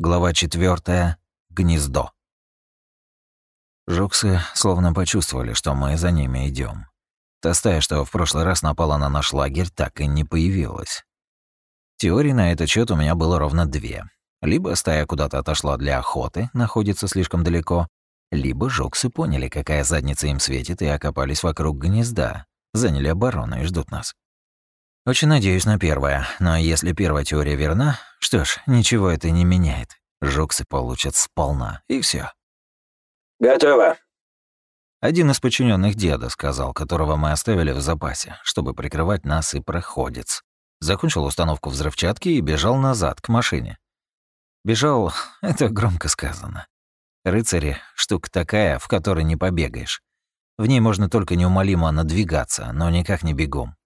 Глава 4. Гнездо. Жуксы словно почувствовали, что мы за ними идем. Та стая, что в прошлый раз напала на наш лагерь, так и не появилась. Теорий на этот счет у меня было ровно две. Либо стая куда-то отошла для охоты, находится слишком далеко, либо жуксы поняли, какая задница им светит, и окопались вокруг гнезда, заняли оборону и ждут нас. Очень надеюсь на первое, но если первая теория верна, что ж, ничего это не меняет. Жуксы получат сполна, и все. «Готово!» Один из подчиненных деда сказал, которого мы оставили в запасе, чтобы прикрывать нас и проходец. Закончил установку взрывчатки и бежал назад, к машине. Бежал — это громко сказано. Рыцари — штука такая, в которой не побегаешь. В ней можно только неумолимо надвигаться, но никак не бегом.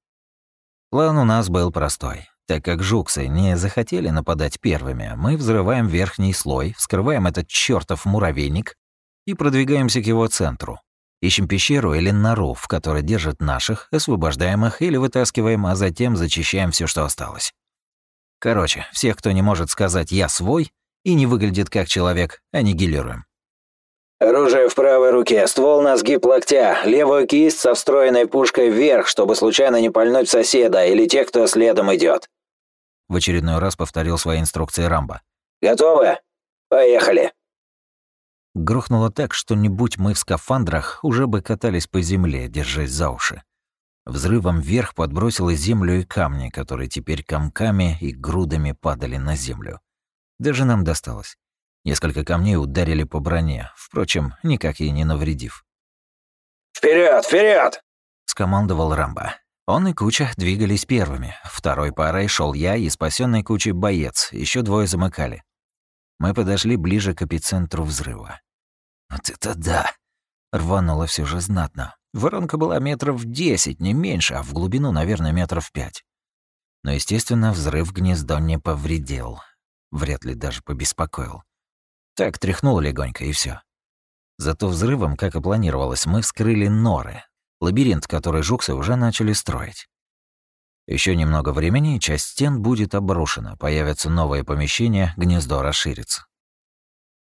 План у нас был простой. Так как жуксы не захотели нападать первыми, мы взрываем верхний слой, вскрываем этот чертов муравейник и продвигаемся к его центру. Ищем пещеру или нору, в которой держат наших, освобождаем их или вытаскиваем, а затем зачищаем все, что осталось. Короче, всех, кто не может сказать «я свой» и не выглядит как человек, аннигилируем. Оружие в правой руке, ствол на сгиб локтя, левую кисть со встроенной пушкой вверх, чтобы случайно не пальнуть соседа или тех, кто следом идет. В очередной раз повторил свои инструкции Рамбо. Готовы? Поехали. Грохнуло так, что не будь мы в скафандрах, уже бы катались по земле, держась за уши. Взрывом вверх подбросило землю и камни, которые теперь комками и грудами падали на землю. Даже нам досталось. Несколько камней ударили по броне, впрочем, никак ей не навредив. Вперед, вперед! скомандовал Рамбо. Он и Куча двигались первыми. Второй парой шел я и спасенный Кучей боец, еще двое замыкали. Мы подошли ближе к эпицентру взрыва. Вот это да! Рвануло все же знатно. Воронка была метров десять, не меньше, а в глубину, наверное, метров пять. Но, естественно, взрыв гнездо не повредил. Вряд ли даже побеспокоил. Так тряхнул легонько, и все. Зато взрывом, как и планировалось, мы вскрыли норы, лабиринт, который жуксы уже начали строить. Еще немного времени, и часть стен будет обрушена, появятся новые помещения, гнездо расширится.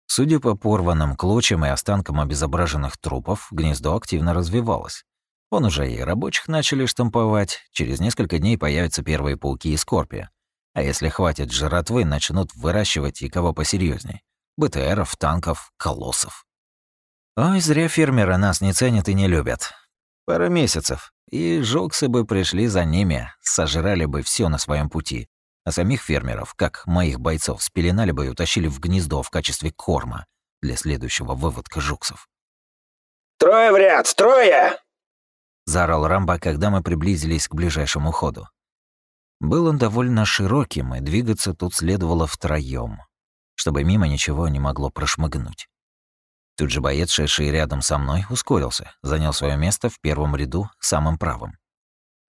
Судя по порванным клочьям и останкам обезображенных трупов, гнездо активно развивалось. Вон уже и рабочих начали штамповать, через несколько дней появятся первые пауки и скорпия. А если хватит жратвы, начнут выращивать и кого посерьезней. БТРов, танков, колоссов. Ой, зря фермеры нас не ценят и не любят. Пара месяцев, и жоксы бы пришли за ними, сожрали бы все на своем пути. А самих фермеров, как моих бойцов, спеленали бы и утащили в гнездо в качестве корма для следующего выводка жуксов. «Трое в ряд! Трое!» — заорал Рамбо, когда мы приблизились к ближайшему ходу. Был он довольно широким, и двигаться тут следовало втроём чтобы мимо ничего не могло прошмыгнуть. Тут же боец, шедший рядом со мной, ускорился, занял свое место в первом ряду, самым правым.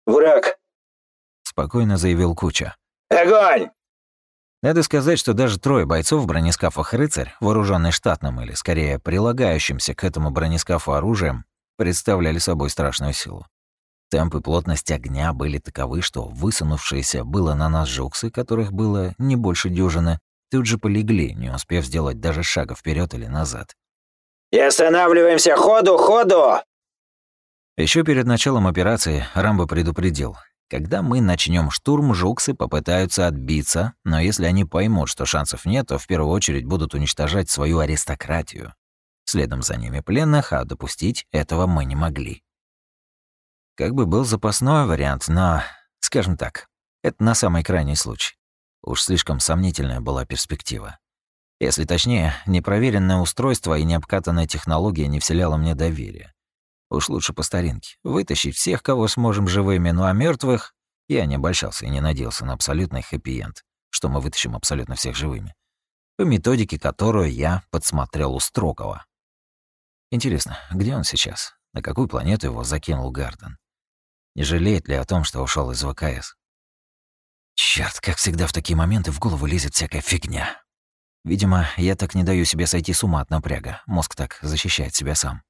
«Враг!» — спокойно заявил Куча. «Огонь!» Надо сказать, что даже трое бойцов в бронескафах «Рыцарь», вооруженный штатным или, скорее, прилагающимся к этому бронескафу оружием, представляли собой страшную силу. Темп и плотность огня были таковы, что высунувшиеся было на нас жуксы, которых было не больше дюжины, тут же полегли, не успев сделать даже шага вперед или назад. «И останавливаемся! Ходу, ходу!» Еще перед началом операции Рамбо предупредил. Когда мы начнем штурм, жуксы попытаются отбиться, но если они поймут, что шансов нет, то в первую очередь будут уничтожать свою аристократию. Следом за ними пленных, а допустить этого мы не могли. Как бы был запасной вариант, но, скажем так, это на самый крайний случай. Уж слишком сомнительная была перспектива. Если точнее, непроверенное устройство и необкатанная технология не вселяло мне доверия. Уж лучше по старинке. Вытащить всех, кого сможем живыми, ну а мертвых я не обольщался и не надеялся на абсолютный хэппи-энд, что мы вытащим абсолютно всех живыми. По методике, которую я подсмотрел у Строкова. Интересно, где он сейчас? На какую планету его закинул Гарден? Не жалеет ли о том, что ушел из ВКС? Черт, как всегда в такие моменты в голову лезет всякая фигня. Видимо, я так не даю себе сойти с ума от напряга. Мозг так защищает себя сам.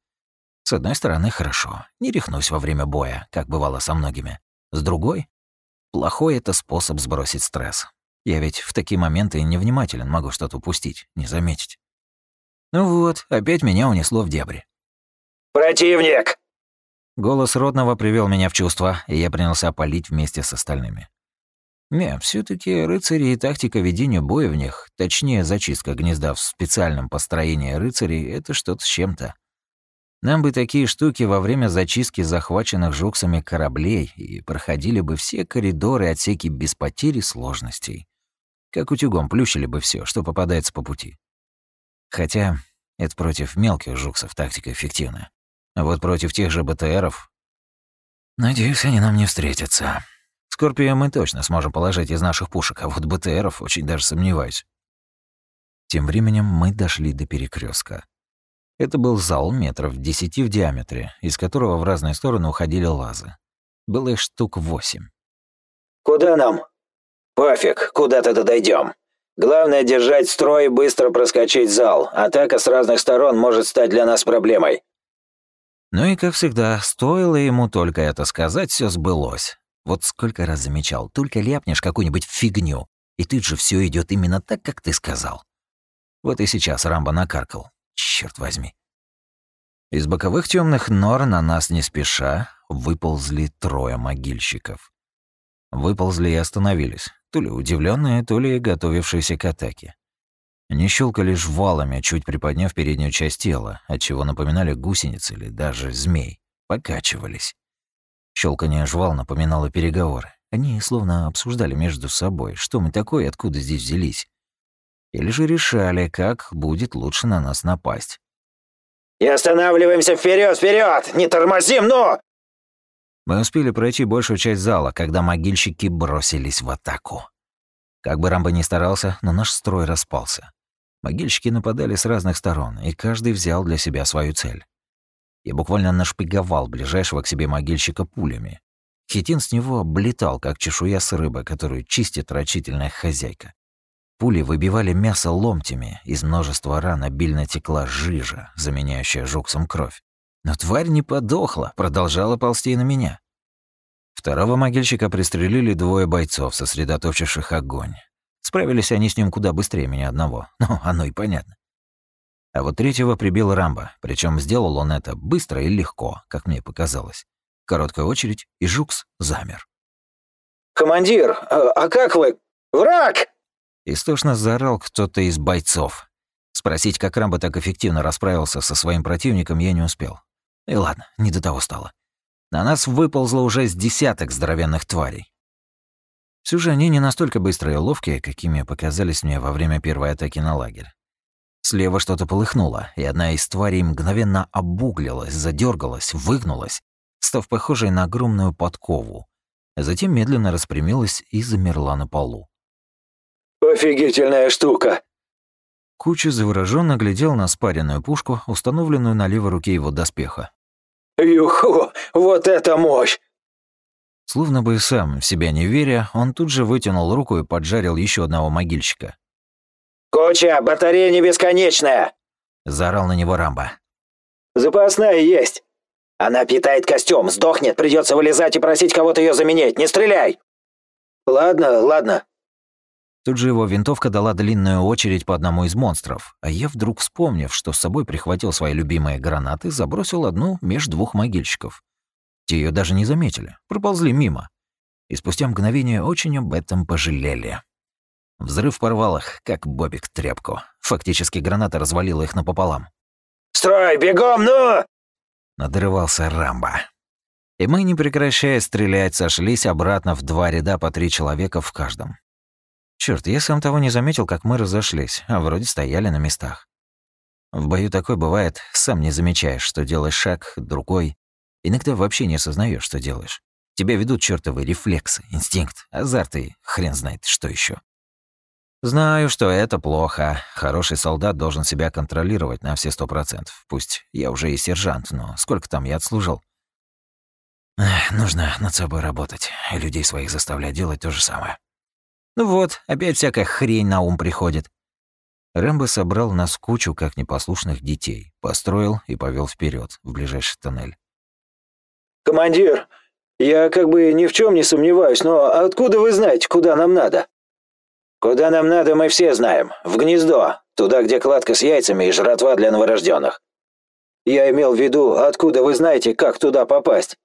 С одной стороны, хорошо. Не рехнусь во время боя, как бывало со многими. С другой, плохой это способ сбросить стресс. Я ведь в такие моменты невнимателен, могу что-то упустить, не заметить. Ну вот, опять меня унесло в дебри. «Противник!» Голос Родного привел меня в чувство, и я принялся палить вместе с остальными. Не, все таки рыцари и тактика ведения боя в них, точнее, зачистка гнезда в специальном построении рыцарей — это что-то с чем-то. Нам бы такие штуки во время зачистки захваченных жуксами кораблей, и проходили бы все коридоры и отсеки без потери сложностей. Как утюгом плющили бы все, что попадается по пути. Хотя это против мелких жуксов тактика эффективная. А вот против тех же БТРов... Надеюсь, они нам не встретятся. Скорпия мы точно сможем положить из наших пушек, а вот БТРов очень даже сомневаюсь. Тем временем мы дошли до перекрестка. Это был зал метров десяти в диаметре, из которого в разные стороны уходили лазы. Было их штук восемь. «Куда нам?» «Пофиг, куда-то дойдем. Главное — держать строй и быстро проскочить зал. Атака с разных сторон может стать для нас проблемой». Ну и, как всегда, стоило ему только это сказать, все сбылось. Вот сколько раз замечал, только ляпнешь какую-нибудь фигню, и тут же все идет именно так, как ты сказал. Вот и сейчас Рамбо накаркал. Черт возьми. Из боковых темных нор на нас не спеша выползли трое могильщиков. Выползли и остановились, то ли удивленные, то ли готовившиеся к атаке. Они щелкали жвалами, чуть приподняв переднюю часть тела, отчего напоминали гусеницы или даже змей. Покачивались. Щелканье жвал напоминало переговоры. Они словно обсуждали между собой, что мы такое, откуда здесь взялись. Или же решали, как будет лучше на нас напасть. «И останавливаемся вперед, вперед! Не тормозим, ну!» Мы успели пройти большую часть зала, когда могильщики бросились в атаку. Как бы Рамбо ни старался, но наш строй распался. Могильщики нападали с разных сторон, и каждый взял для себя свою цель. Я буквально нашпиговал ближайшего к себе могильщика пулями. Хитин с него облетал, как чешуя с рыбы, которую чистит рачительная хозяйка. Пули выбивали мясо ломтями, из множества ран обильно текла жижа, заменяющая жуксом кровь. Но тварь не подохла, продолжала ползти на меня. Второго могильщика пристрелили двое бойцов, сосредоточивших огонь. Справились они с ним куда быстрее меня одного, ну, оно и понятно. А вот третьего прибил Рамбо, причем сделал он это быстро и легко, как мне показалось. Короткая очередь, и Жукс замер. «Командир, а, а как вы? Враг!» Истошно заорал кто-то из бойцов. Спросить, как Рамбо так эффективно расправился со своим противником, я не успел. И ладно, не до того стало. На нас выползло уже с десяток здоровенных тварей. Все же они не настолько быстрые и ловкие, какими показались мне во время первой атаки на лагерь. Слева что-то полыхнуло, и одна из тварей мгновенно обуглилась, задергалась, выгнулась, став похожей на огромную подкову. Затем медленно распрямилась и замерла на полу. «Офигительная штука!» Куча завороженно глядел на спаренную пушку, установленную на левой руке его доспеха. «Юху! Вот это мощь!» Словно бы сам, в себя не веря, он тут же вытянул руку и поджарил еще одного могильщика. «Куча, батарея не бесконечная!» — заорал на него Рамбо. «Запасная есть. Она питает костюм, сдохнет, придется вылезать и просить кого-то ее заменить. Не стреляй!» «Ладно, ладно», Тут же его винтовка дала длинную очередь по одному из монстров, а я вдруг, вспомнив, что с собой прихватил свои любимые гранаты, забросил одну меж двух могильщиков. Те ее даже не заметили, проползли мимо. И спустя мгновение очень об этом пожалели. Взрыв порвал их, как бобик тряпку. Фактически граната развалила их напополам. «Строй, бегом, ну!» Надрывался Рамбо. И мы, не прекращая стрелять, сошлись обратно в два ряда по три человека в каждом. Черт, я сам того не заметил, как мы разошлись, а вроде стояли на местах. В бою такое бывает, сам не замечаешь, что делаешь шаг, другой. Иногда вообще не осознаешь, что делаешь. Тебя ведут чертовы рефлексы, инстинкт, азарт и хрен знает, что еще. Знаю, что это плохо. Хороший солдат должен себя контролировать на все сто процентов. Пусть я уже и сержант, но сколько там я отслужил? Эх, нужно над собой работать, и людей своих заставлять делать то же самое. Ну вот, опять всякая хрень на ум приходит. Рэмбо собрал нас в кучу, как непослушных детей, построил и повел вперед в ближайший тоннель. «Командир, я как бы ни в чем не сомневаюсь, но откуда вы знаете, куда нам надо?» Куда нам надо, мы все знаем. В гнездо. Туда, где кладка с яйцами и жратва для новорожденных. Я имел в виду, откуда вы знаете, как туда попасть?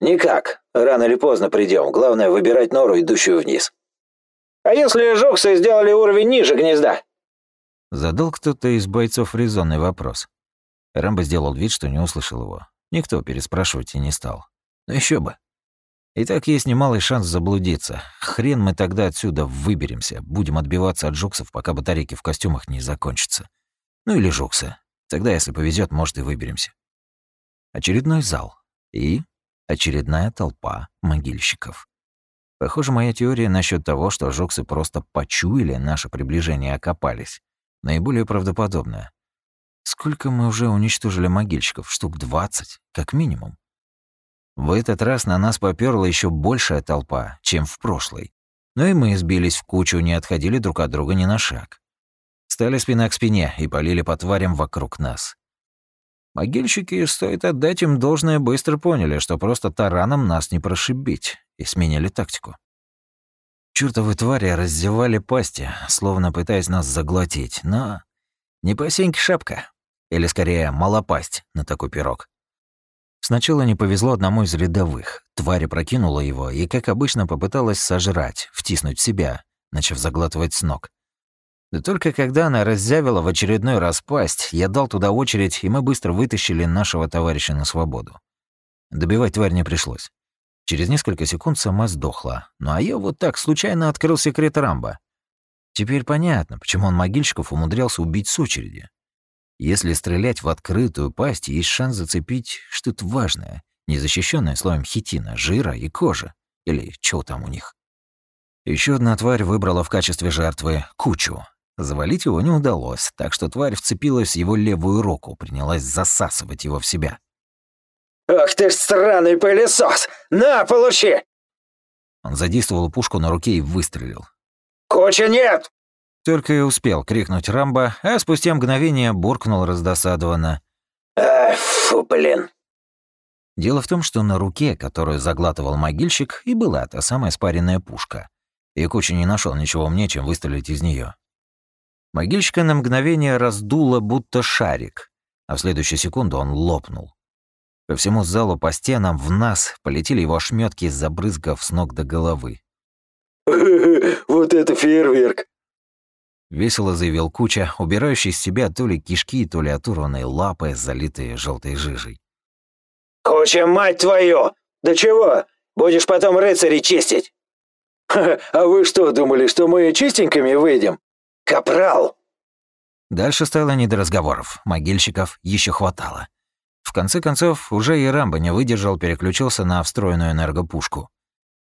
Никак. Рано или поздно придем. Главное выбирать нору, идущую вниз. А если жуксы сделали уровень ниже гнезда? Задал кто-то из бойцов резонный вопрос. Рэмбо сделал вид, что не услышал его. Никто переспрашивать и не стал. Но еще бы. И так есть немалый шанс заблудиться. Хрен мы тогда отсюда выберемся. Будем отбиваться от жуксов, пока батарейки в костюмах не закончатся. Ну или жуксы. Тогда, если повезет, может, и выберемся. Очередной зал. И очередная толпа могильщиков. Похоже, моя теория насчет того, что жуксы просто почуяли наше приближение и окопались, наиболее правдоподобная. Сколько мы уже уничтожили могильщиков? Штук 20, как минимум. В этот раз на нас попёрла еще большая толпа, чем в прошлый. Но и мы сбились в кучу, не отходили друг от друга ни на шаг. Стали спина к спине и полили по тварям вокруг нас. Могильщики, стоит отдать им должное, быстро поняли, что просто тараном нас не прошибить, и сменили тактику. Чёртовы твари раздевали пасти, словно пытаясь нас заглотить, но... Не посеньки шапка. Или, скорее, малопасть на такой пирог. Сначала не повезло одному из рядовых. Тварь прокинула его и, как обычно, попыталась сожрать, втиснуть в себя, начав заглатывать с ног. Да только когда она раззявила в очередной раз пасть, я дал туда очередь, и мы быстро вытащили нашего товарища на свободу. Добивать тварь не пришлось. Через несколько секунд сама сдохла. Ну а я вот так случайно открыл секрет Рамбо. Теперь понятно, почему он могильщиков умудрялся убить с очереди. Если стрелять в открытую пасть, есть шанс зацепить что-то важное, не защищенное слоем хитина, жира и кожи. Или чего там у них. Еще одна тварь выбрала в качестве жертвы кучу. Завалить его не удалось, так что тварь вцепилась в его левую руку, принялась засасывать его в себя. «Ах ты ж странный пылесос! На, получи!» Он задействовал пушку на руке и выстрелил. «Куча нет!» Только и успел крикнуть Рамбо, а спустя мгновение буркнул раздосадованно. «Ах, фу, блин!» Дело в том, что на руке, которую заглатывал могильщик, и была та самая спаренная пушка. И Куча не нашел ничего умнее, чем выстрелить из нее. Могильщика на мгновение раздуло, будто шарик, а в следующую секунду он лопнул. По всему залу по стенам в нас полетели его ошметки, забрызгав с ног до головы. «Вот это фейерверк!» Весело заявил Куча, убирающий с себя то ли кишки, то ли оторванные лапы, залитые желтой жижей. «Куча, мать твою! Да чего? Будешь потом рыцарей чистить!» «А вы что, думали, что мы чистенькими выйдем? Капрал!» Дальше стало не до разговоров. Могильщиков еще хватало. В конце концов, уже и Рамбо не выдержал, переключился на встроенную энергопушку.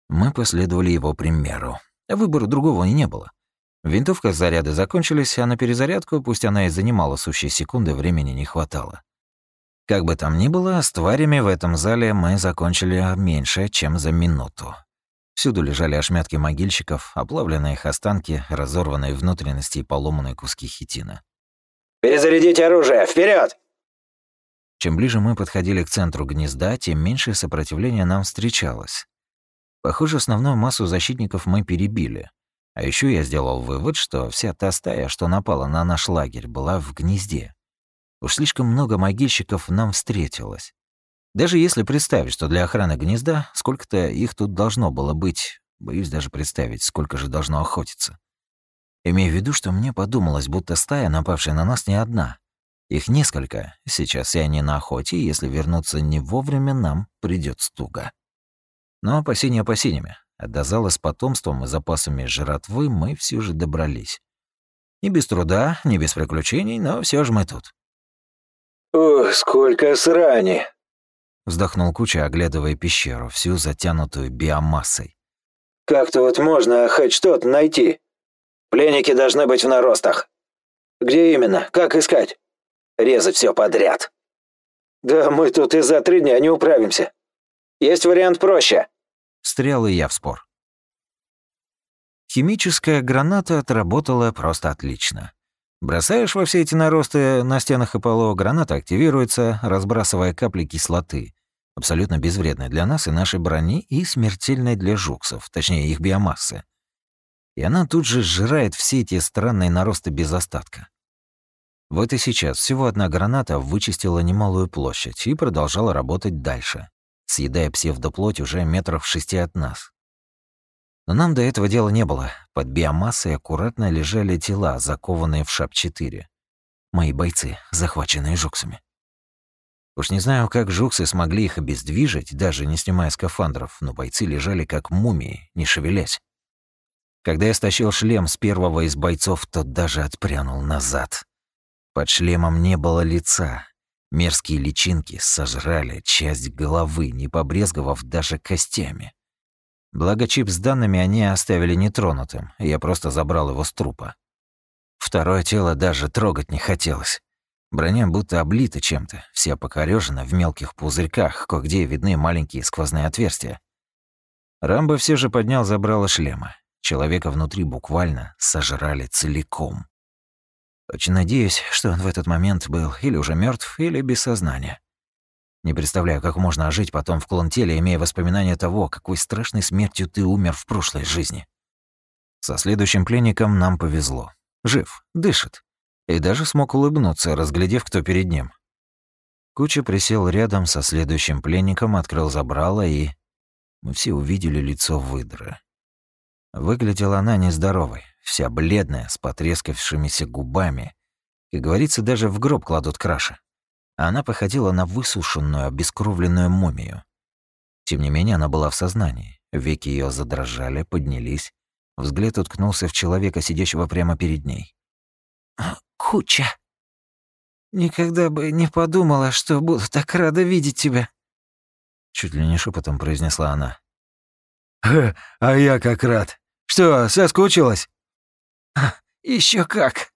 Мы последовали его примеру. Выбора другого и не было. Винтовка заряды закончились, а на перезарядку, пусть она и занимала сущие секунды, времени не хватало. Как бы там ни было, с тварями в этом зале мы закончили меньше, чем за минуту. Всюду лежали ошметки могильщиков, оплавленные их останки, разорванные внутренности и поломанные куски хитина. «Перезарядить оружие! вперед! Чем ближе мы подходили к центру гнезда, тем меньшее сопротивление нам встречалось. Похоже, основную массу защитников мы перебили. А еще я сделал вывод, что вся та стая, что напала на наш лагерь, была в гнезде. Уж слишком много могильщиков нам встретилось. Даже если представить, что для охраны гнезда сколько-то их тут должно было быть, боюсь даже представить, сколько же должно охотиться. Имею в виду, что мне подумалось, будто стая, напавшая на нас, не одна. Их несколько. Сейчас все они на охоте, и если вернуться не вовремя, нам придёт стуга. Но опасения опасениями. А до зала с потомством и запасами жратвы мы все же добрались. Не без труда, не без приключений, но все же мы тут. «Ох, сколько срани!» Вздохнул Куча, оглядывая пещеру, всю затянутую биомассой. «Как-то вот можно хоть что-то найти. Пленники должны быть в наростах. Где именно? Как искать? Резать все подряд. Да мы тут и за три дня не управимся. Есть вариант проще. Встрял и я в спор. Химическая граната отработала просто отлично. Бросаешь во все эти наросты на стенах и полу, граната активируется, разбрасывая капли кислоты, абсолютно безвредной для нас и нашей брони и смертельной для жуксов, точнее их биомассы. И она тут же сжирает все эти странные наросты без остатка. Вот и сейчас всего одна граната вычистила немалую площадь и продолжала работать дальше, съедая псевдоплоть уже метров шести от нас. Но нам до этого дела не было. Под биомассой аккуратно лежали тела, закованные в ШАП-4. Мои бойцы, захваченные жуксами. Уж не знаю, как жуксы смогли их обездвижить, даже не снимая скафандров, но бойцы лежали как мумии, не шевелясь. Когда я стащил шлем с первого из бойцов, тот даже отпрянул назад. Под шлемом не было лица. Мерзкие личинки сожрали часть головы, не побрезговав даже костями. Благо чип с данными они оставили нетронутым, я просто забрал его с трупа. Второе тело даже трогать не хотелось. Броня будто облита чем-то, вся покорёжена в мелких пузырьках, кое-где видны маленькие сквозные отверстия. Рамбо все же поднял забрало шлема. Человека внутри буквально сожрали целиком. Очень надеюсь, что он в этот момент был или уже мертв, или без сознания. Не представляю, как можно ожить потом в клон-теле, имея воспоминания того, какой страшной смертью ты умер в прошлой жизни. Со следующим пленником нам повезло. Жив, дышит. И даже смог улыбнуться, разглядев, кто перед ним. Куча присел рядом со следующим пленником, открыл забрало, и... Мы все увидели лицо выдры. Выглядела она нездоровой, вся бледная, с потрескавшимися губами. Как говорится, даже в гроб кладут краше. Она походила на высушенную, обескровленную мумию. Тем не менее, она была в сознании. Веки ее задрожали, поднялись. Взгляд уткнулся в человека, сидящего прямо перед ней. «А, «Куча! Никогда бы не подумала, что буду так рада видеть тебя!» Чуть ли не шепотом произнесла она. «А я как рад! Что, соскучилась?» Еще как!»